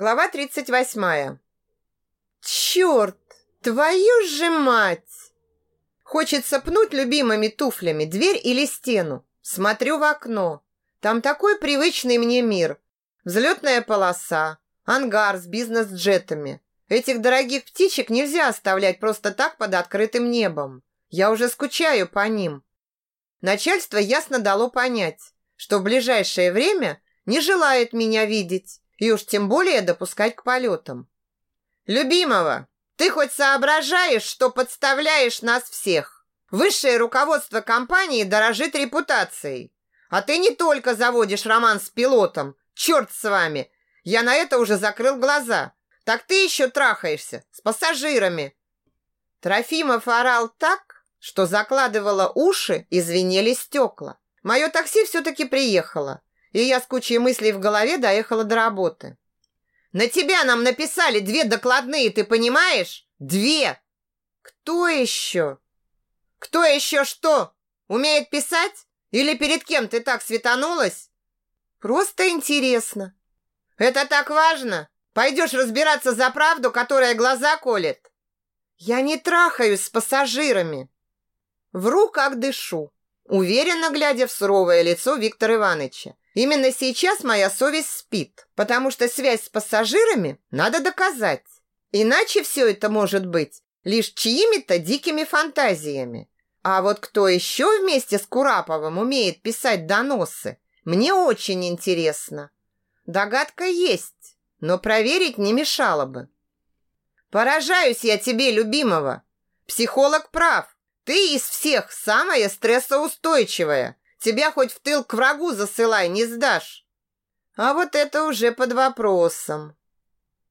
Глава 38. Черт, твою же мать! Хочется пнуть любимыми туфлями дверь или стену. Смотрю в окно. Там такой привычный мне мир. Взлетная полоса, ангар с бизнес-джетами. Этих дорогих птичек нельзя оставлять просто так под открытым небом. Я уже скучаю по ним. Начальство ясно дало понять, что в ближайшее время не желает меня видеть и уж тем более допускать к полетам. Любимого, ты хоть соображаешь, что подставляешь нас всех? Высшее руководство компании дорожит репутацией. А ты не только заводишь роман с пилотом, черт с вами. Я на это уже закрыл глаза. Так ты еще трахаешься с пассажирами. Трофимов орал так, что закладывало уши и звенели стекла. Мое такси все-таки приехало и я с кучей мыслей в голове доехала до работы. На тебя нам написали две докладные, ты понимаешь? Две! Кто еще? Кто еще что? Умеет писать? Или перед кем ты так светанулась? Просто интересно. Это так важно? Пойдешь разбираться за правду, которая глаза колет? Я не трахаюсь с пассажирами. Вру, как дышу, уверенно глядя в суровое лицо Виктора Ивановича. Именно сейчас моя совесть спит, потому что связь с пассажирами надо доказать. Иначе все это может быть лишь чьими-то дикими фантазиями. А вот кто еще вместе с Кураповым умеет писать доносы, мне очень интересно. Догадка есть, но проверить не мешало бы. Поражаюсь я тебе, любимого. Психолог прав. Ты из всех самая стрессоустойчивая. Тебя хоть в тыл к врагу засылай, не сдашь. А вот это уже под вопросом.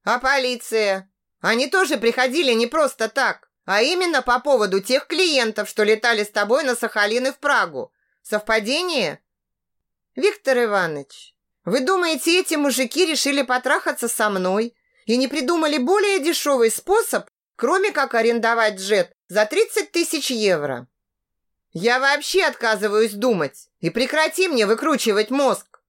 А полиция? Они тоже приходили не просто так, а именно по поводу тех клиентов, что летали с тобой на Сахалин и в Прагу. Совпадение? Виктор Иванович, вы думаете, эти мужики решили потрахаться со мной и не придумали более дешевый способ, кроме как арендовать джет за 30 тысяч евро? Я вообще отказываюсь думать. И прекрати мне выкручивать мозг.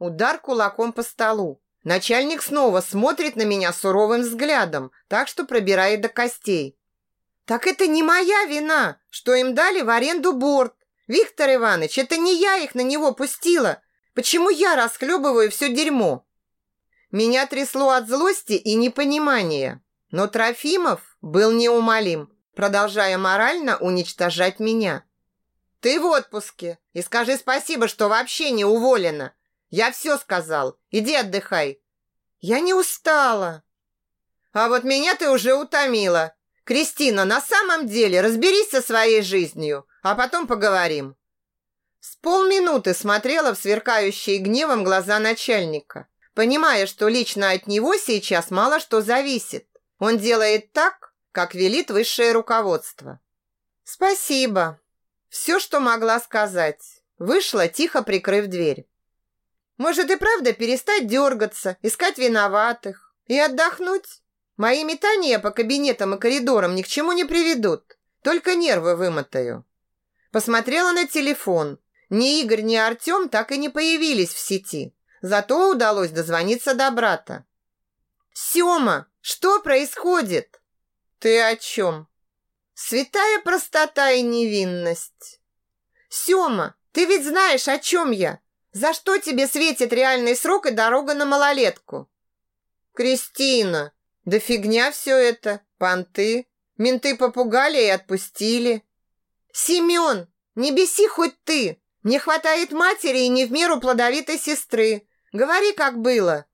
Удар кулаком по столу. Начальник снова смотрит на меня суровым взглядом, так что пробирает до костей. Так это не моя вина, что им дали в аренду борт. Виктор Иванович, это не я их на него пустила. Почему я расхлебываю все дерьмо? Меня трясло от злости и непонимания. Но Трофимов был неумолим, продолжая морально уничтожать меня. Ты в отпуске. И скажи спасибо, что вообще не уволена. Я все сказал. Иди отдыхай. Я не устала. А вот меня ты уже утомила. Кристина, на самом деле разберись со своей жизнью, а потом поговорим. С полминуты смотрела в сверкающие гневом глаза начальника, понимая, что лично от него сейчас мало что зависит. Он делает так, как велит высшее руководство. Спасибо. Все, что могла сказать. Вышла, тихо прикрыв дверь. Может и правда перестать дергаться, искать виноватых и отдохнуть? Мои метания по кабинетам и коридорам ни к чему не приведут. Только нервы вымотаю. Посмотрела на телефон. Ни Игорь, ни Артем так и не появились в сети. Зато удалось дозвониться до брата. «Сема, что происходит?» «Ты о чем?» Святая простота и невинность. Сёма, ты ведь знаешь, о чем я? За что тебе светит реальный срок и дорога на малолетку? Кристина, да фигня все это, понты. Менты попугали и отпустили. Семен, не беси хоть ты. Не хватает матери и не в меру плодовитой сестры. Говори, как было.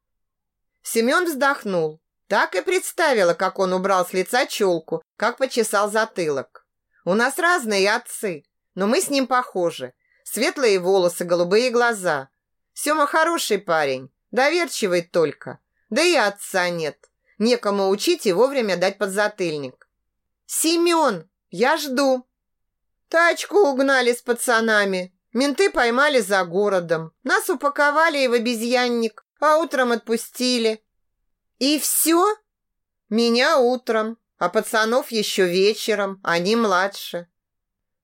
Семен вздохнул. Так и представила, как он убрал с лица челку, как почесал затылок. У нас разные отцы, но мы с ним похожи. Светлые волосы, голубые глаза. Сема хороший парень, доверчивый только. Да и отца нет. Некому учить и вовремя дать подзатыльник. Семен, я жду. Тачку угнали с пацанами. Менты поймали за городом. Нас упаковали и в обезьянник, а утром отпустили. И все? Меня утром, а пацанов еще вечером, они младше.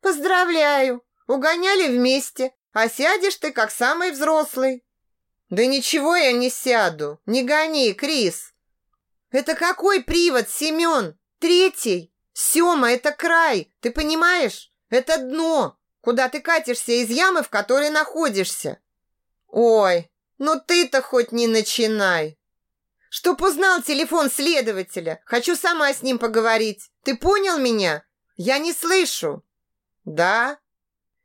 Поздравляю, угоняли вместе, а сядешь ты как самый взрослый. Да ничего я не сяду. Не гони, Крис. Это какой привод, Семен? Третий. Сема, это край. Ты понимаешь? Это дно, куда ты катишься из ямы, в которой находишься. Ой, ну ты-то хоть не начинай. Чтоб узнал телефон следователя. Хочу сама с ним поговорить. Ты понял меня? Я не слышу. Да?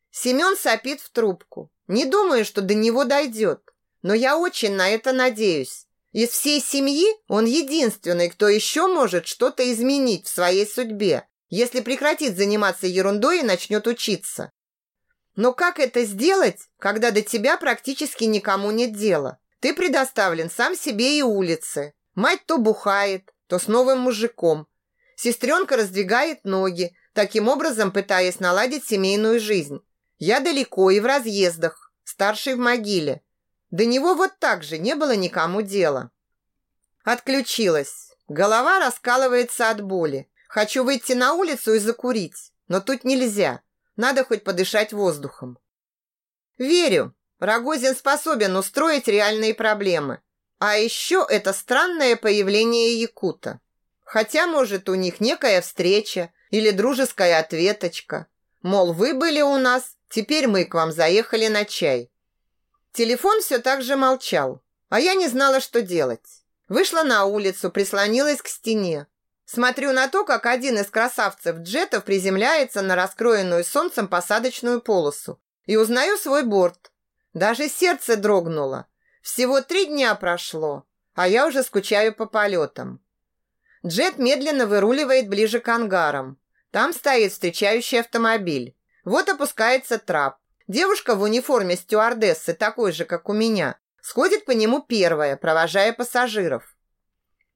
Семен сопит в трубку. Не думаю, что до него дойдет. Но я очень на это надеюсь. Из всей семьи он единственный, кто еще может что-то изменить в своей судьбе, если прекратит заниматься ерундой и начнет учиться. Но как это сделать, когда до тебя практически никому нет дела? Ты предоставлен сам себе и улице. Мать то бухает, то с новым мужиком. Сестренка раздвигает ноги, таким образом пытаясь наладить семейную жизнь. Я далеко и в разъездах, старший в могиле. До него вот так же не было никому дела. Отключилась. Голова раскалывается от боли. Хочу выйти на улицу и закурить, но тут нельзя. Надо хоть подышать воздухом. Верю, Рогозин способен устроить реальные проблемы. А еще это странное появление Якута. Хотя, может, у них некая встреча или дружеская ответочка. Мол, вы были у нас, теперь мы к вам заехали на чай. Телефон все так же молчал, а я не знала, что делать. Вышла на улицу, прислонилась к стене. Смотрю на то, как один из красавцев джетов приземляется на раскроенную солнцем посадочную полосу и узнаю свой борт. Даже сердце дрогнуло. Всего три дня прошло, а я уже скучаю по полетам. Джет медленно выруливает ближе к ангарам. Там стоит встречающий автомобиль. Вот опускается трап. Девушка в униформе стюардессы, такой же, как у меня, сходит по нему первая, провожая пассажиров.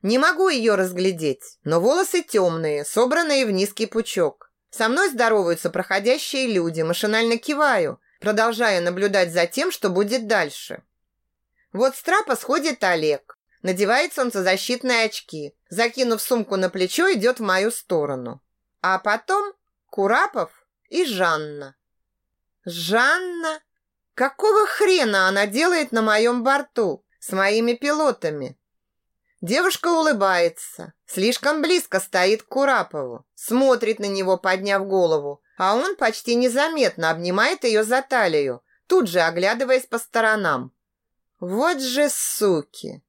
Не могу ее разглядеть, но волосы темные, собранные в низкий пучок. Со мной здороваются проходящие люди, машинально киваю, продолжая наблюдать за тем, что будет дальше. Вот с трапа сходит Олег. Надевает солнцезащитные очки. Закинув сумку на плечо, идет в мою сторону. А потом Курапов и Жанна. Жанна? Какого хрена она делает на моем борту с моими пилотами? Девушка улыбается, слишком близко стоит к Курапову, смотрит на него, подняв голову, а он почти незаметно обнимает ее за талию, тут же оглядываясь по сторонам. Вот же суки!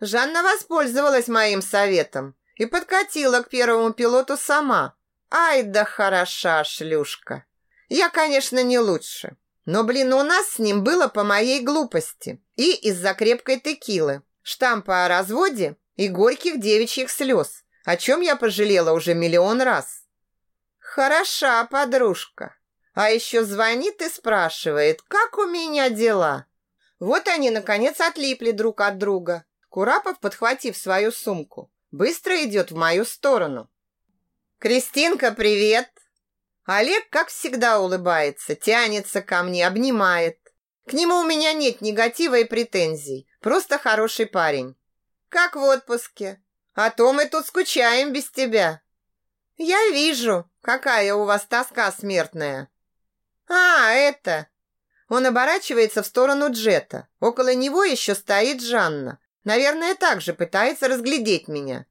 Жанна воспользовалась моим советом и подкатила к первому пилоту сама. Ай да хороша шлюшка! Я, конечно, не лучше. Но, блин, у нас с ним было по моей глупости. И из-за крепкой текилы, штампа о разводе и горьких девичьих слез, о чем я пожалела уже миллион раз. Хороша подружка. А еще звонит и спрашивает, как у меня дела. Вот они, наконец, отлипли друг от друга. Курапов, подхватив свою сумку, быстро идет в мою сторону. «Кристинка, привет!» Олег, как всегда, улыбается, тянется ко мне, обнимает. К нему у меня нет негатива и претензий. Просто хороший парень. Как в отпуске. А то мы тут скучаем без тебя. Я вижу, какая у вас тоска смертная. А, это... Он оборачивается в сторону Джета. Около него еще стоит Жанна. Наверное, также пытается разглядеть меня.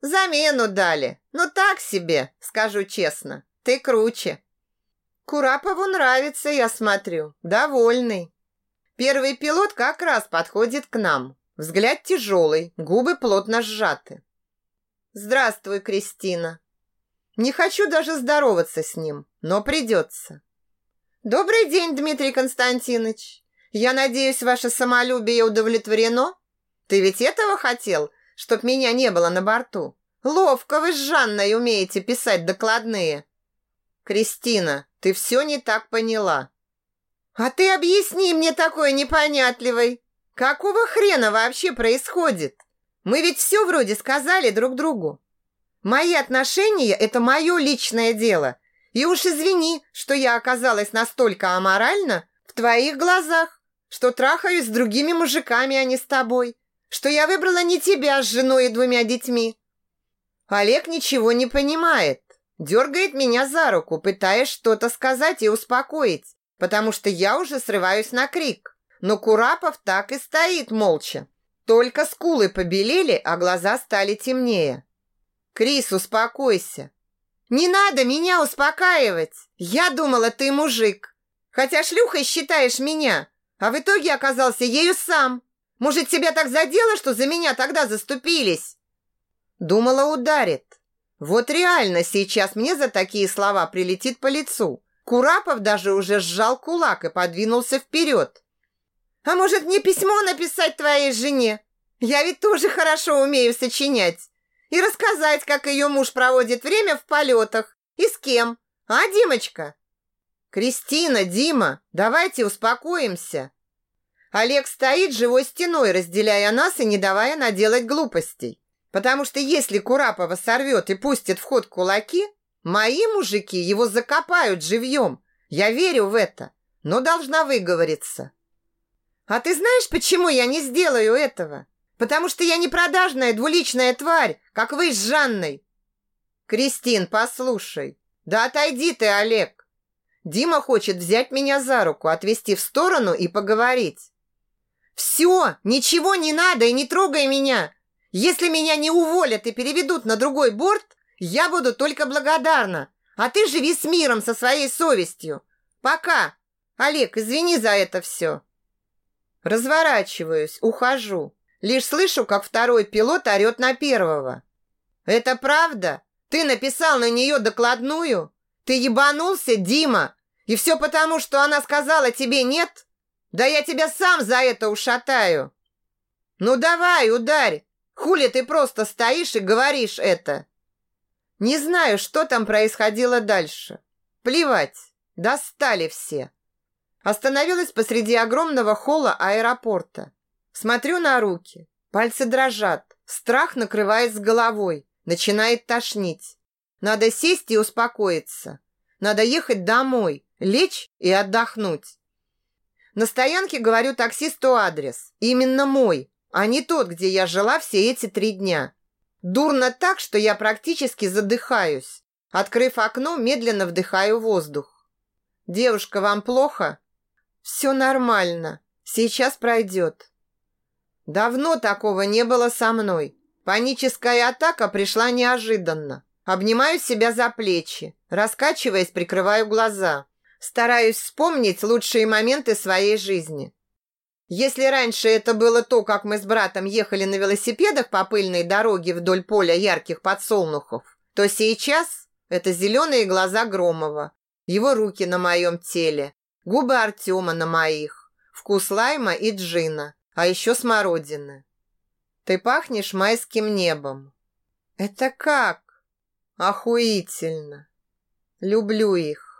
Замену дали. Ну так себе, скажу честно. Ты круче. Курапову нравится, я смотрю. Довольный. Первый пилот как раз подходит к нам. Взгляд тяжелый, губы плотно сжаты. Здравствуй, Кристина. Не хочу даже здороваться с ним, но придется. Добрый день, Дмитрий Константинович. Я надеюсь, ваше самолюбие удовлетворено? Ты ведь этого хотел, чтоб меня не было на борту? Ловко вы с Жанной умеете писать докладные. Кристина, ты все не так поняла. А ты объясни мне такой непонятливый. Какого хрена вообще происходит? Мы ведь все вроде сказали друг другу. Мои отношения – это мое личное дело. И уж извини, что я оказалась настолько аморальна в твоих глазах, что трахаюсь с другими мужиками, а не с тобой, что я выбрала не тебя с женой и двумя детьми. Олег ничего не понимает. Дергает меня за руку, пытаясь что-то сказать и успокоить, потому что я уже срываюсь на крик. Но Курапов так и стоит молча. Только скулы побелели, а глаза стали темнее. «Крис, успокойся!» «Не надо меня успокаивать! Я думала, ты мужик! Хотя шлюхой считаешь меня, а в итоге оказался ею сам! Может, тебя так задело, что за меня тогда заступились?» Думала, ударит. Вот реально сейчас мне за такие слова прилетит по лицу. Курапов даже уже сжал кулак и подвинулся вперед. «А может, мне письмо написать твоей жене? Я ведь тоже хорошо умею сочинять. И рассказать, как ее муж проводит время в полетах. И с кем. А, Димочка?» «Кристина, Дима, давайте успокоимся». Олег стоит живой стеной, разделяя нас и не давая наделать глупостей. Потому что если Курапова сорвет и пустит в ход кулаки, мои мужики его закопают живьем. Я верю в это, но должна выговориться. А ты знаешь, почему я не сделаю этого? Потому что я не продажная двуличная тварь, как вы с Жанной. Кристин, послушай. Да отойди ты, Олег. Дима хочет взять меня за руку, отвести в сторону и поговорить. Все, ничего не надо и не трогай меня. Если меня не уволят и переведут на другой борт, я буду только благодарна. А ты живи с миром со своей совестью. Пока. Олег, извини за это все. Разворачиваюсь, ухожу. Лишь слышу, как второй пилот орет на первого. Это правда? Ты написал на нее докладную? Ты ебанулся, Дима? И все потому, что она сказала тебе нет? Да я тебя сам за это ушатаю. Ну давай, ударь. Хули ты просто стоишь и говоришь это? Не знаю, что там происходило дальше. Плевать, достали все. Остановилась посреди огромного холла аэропорта. Смотрю на руки, пальцы дрожат, страх накрывает с головой, начинает тошнить. Надо сесть и успокоиться. Надо ехать домой, лечь и отдохнуть. На стоянке говорю таксисту адрес. Именно мой, а не тот, где я жила все эти три дня. Дурно так, что я практически задыхаюсь. Открыв окно, медленно вдыхаю воздух. «Девушка, вам плохо?» «Все нормально. Сейчас пройдет». Давно такого не было со мной. Паническая атака пришла неожиданно. Обнимаю себя за плечи, раскачиваясь, прикрываю глаза. Стараюсь вспомнить лучшие моменты своей жизни. Если раньше это было то, как мы с братом ехали на велосипедах по пыльной дороге вдоль поля ярких подсолнухов, то сейчас это зеленые глаза Громова, его руки на моем теле, губы Артема на моих, вкус лайма и джина, а еще смородины. Ты пахнешь майским небом. Это как? Охуительно. Люблю их.